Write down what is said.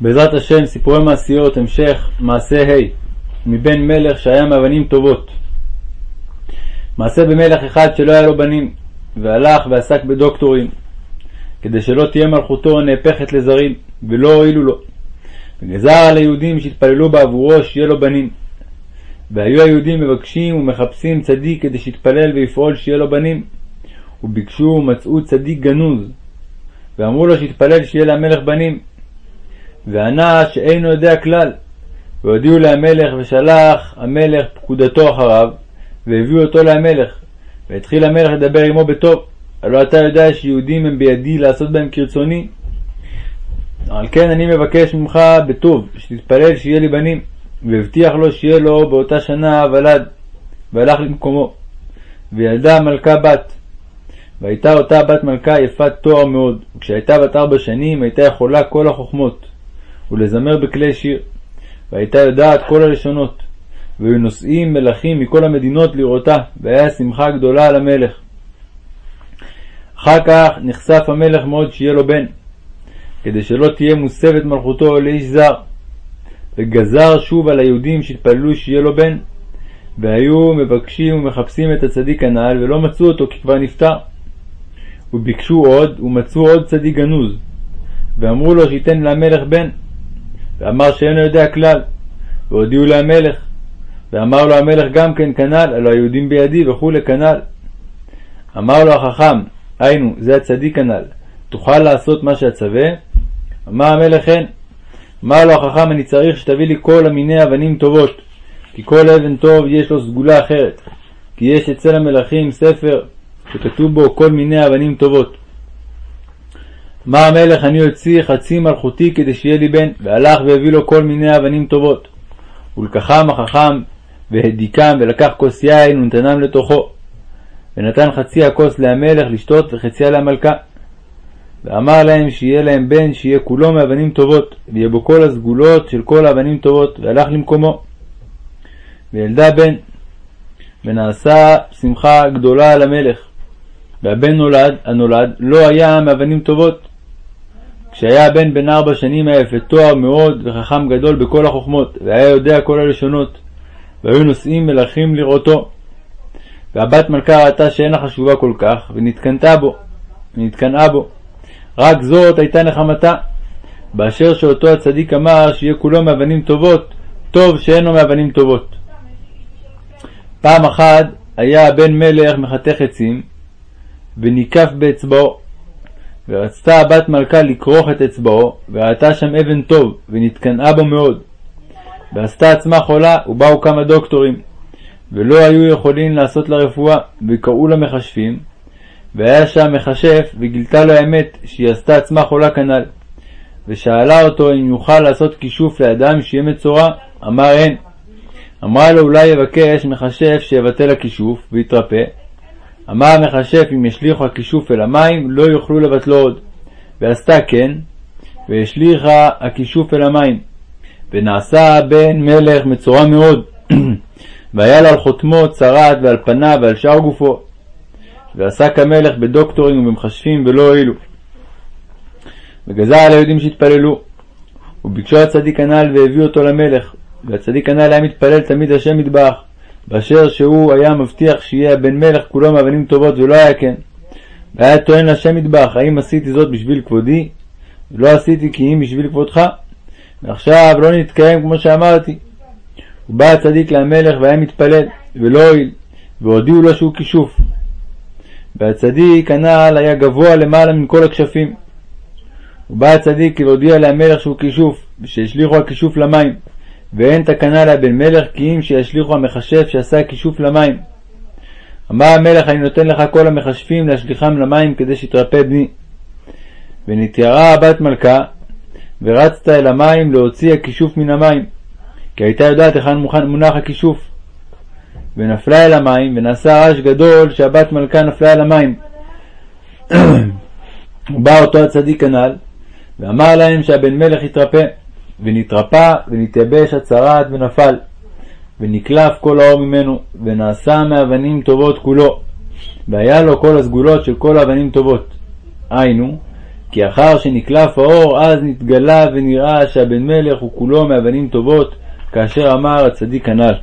בעזרת השם, סיפורי מעשיות, המשך מעשה ה' מבן מלך שהיה מאבנים טובות. מעשה במלך אחד שלא היה לו בנים, והלך ועסק בדוקטורים, כדי שלא תהיה מלכותו נהפכת לזרים, ולא הועילו לו. וגזר על היהודים שהתפללו בעבורו שיהיה לו בנים. והיו היהודים מבקשים ומחפשים צדיק כדי שיתפלל ויפעול שיהיה לו בנים. וביקשו ומצאו צדיק גנוז, ואמרו לו שיתפלל שיהיה למלך בנים. וענה שאינו יודע כלל. והודיעו להמלך ושלח המלך פקודתו אחריו, והביאו אותו להמלך. והתחיל המלך לדבר עמו בטוב. הלא אתה יודע שיהודים הם בידי לעשות בהם כרצוני. על כן אני מבקש ממך בטוב, שתתפלל שיהיה לי בנים. והבטיח לו שיהיה לו באותה שנה ולד, והלך למקומו. וילדה מלכה בת. והייתה אותה בת מלכה יפת תואר מאוד, וכשהייתה בת ארבע שנים הייתה יכולה כל החוכמות, ולזמר בכלי שיר, והייתה יודעת כל הלשונות, והיו נוסעים מלכים מכל המדינות לראותה, והיה שמחה גדולה על המלך. אחר כך נחשף המלך מאוד שיהיה לו בן, כדי שלא תהיה מוסבת מלכותו לאיש זר, וגזר שוב על היהודים שהתפללו שיהיה לו בן, והיו מבקשים ומחפשים את הצדיק הנ"ל, ולא מצאו אותו כי כבר נפטר. וביקשו עוד, ומצאו עוד צדיק גנוז, ואמרו לו שייתן למלך בן, ואמר שאינו יודע כלל, והודיעו למלך, ואמר לו המלך גם כן כנ"ל, הלא היהודים בידי וכולי כנ"ל. אמר לו החכם, היינו, זה הצדיק כנ"ל, תוכל לעשות מה שאצווה? אמר המלך כן. אמר לו החכם, אני צריך שתביא לי כל המיני אבנים טובות, כי כל אבן טוב יש לו סגולה אחרת, כי יש אצל המלכים ספר שכתוב בו כל מיני אבנים טובות. אמר המלך, אני אוציא חצי מלכותי כדי שיהיה לי בן, והלך והביא לו כל מיני אבנים טובות. ולקחם החכם, והדיקם, ולקח כוס יין, ונתנם לתוכו. ונתן חצי הכוס להמלך לשתות, וחציה למלכה. ואמר להם שיהיה להם בן שיהיה כולו מאבנים טובות, ויהיה בו כל הסגולות של כל האבנים טובות, והלך למקומו. וילדה בן, ונעשה שמחה גדולה על המלך. והבן נולד, הנולד, לא היה מאבנים טובות. כשהיה הבן בן ארבע שנים היה יפה תואר מאוד וחכם גדול בכל החוכמות, והיה יודע כל הלשונות, והיו נוסעים מלכים לראותו. והבת מלכה ראתה שאינה חשובה כל כך, ונתקנתה בו, ונתקנאה בו. רק זאת הייתה נחמתה, באשר שאותו הצדיק אמר שיהיה כולו מאבנים טובות, טוב שאינו מאבנים טובות. פעם אחת היה הבן מלך מחתך עצים, וניקף באצבעו. ורצתה הבת מלכה לכרוך את אצבעו, וראתה שם אבן טוב, ונתקנאה בו מאוד. ועשתה עצמה חולה, ובאו כמה דוקטורים, ולא היו יכולים לעשות לה רפואה, וקראו לה מכשפים, והיה שם מכשף, וגילתה לו האמת שהיא עשתה עצמה חולה כנ"ל. ושאלה אותו אם יוכל לעשות כישוף לאדם שיהיה מצורע, אמר אין. אמרה לו אולי יבקש מכשף שיבטל הכישוף, ויתרפא, אמר המכשף אם ישליכו הכישוף אל המים, לא יוכלו לבטלו עוד. ועשתה כן, והשליכה הכישוף אל המים. ונעשה בן מלך מצורע מאוד, והיה לה על חותמו צרעת ועל פניו ועל שאר גופו. ועסק המלך בדוקטורים ובמכשפים ולא הועילו. וגזר על היהודים שהתפללו. וביקשו הצדיק הנ"ל והביאו אותו למלך, והצדיק הנ"ל היה מתפלל תמיד השם מטבח. באשר שהוא היה מבטיח שיהיה בן מלך כולו מאבנים טובות ולא היה כן. והיה טוען להשם מטבח, האם עשיתי זאת בשביל כבודי? ולא עשיתי כי אם בשביל כבודך. ועכשיו לא נתקיים כמו שאמרתי. ובא הצדיק למלך והיה מתפלל, ולא הועיל, והודיעו לו שהוא כישוף. והצדיק הנ"ל היה גבוה למעלה מכל הכשפים. ובא הצדיק והודיע למלך שהוא כישוף, ושהשליכו הכישוף למים. ואין תקנה לבן מלך כי אם שישליכו המכשף שעשה כישוף למים. אמר המלך אני נותן לך כל המכשפים להשליכם למים כדי שיתרפא בני. ונתיירה הבת מלכה ורצת אל המים להוציא הכישוף מן המים כי הייתה יודעת היכן מונח הכישוף. ונפלה אל המים ונעשה רעש גדול שהבת מלכה נפלה אל המים. ובא אותו הצדיק הנ"ל ואמר להם שהבן מלך יתרפא. ונתרפא ונתייבש הצרעת ונפל, ונקלף כל האור ממנו, ונעשה מאבנים טובות כולו, והיה לו כל הסגולות של כל האבנים טובות. היינו, כי אחר שנקלף האור, אז נתגלה ונראה שהבן מלך הוא כולו מאבנים טובות, כאשר אמר הצדיק הנ"ל.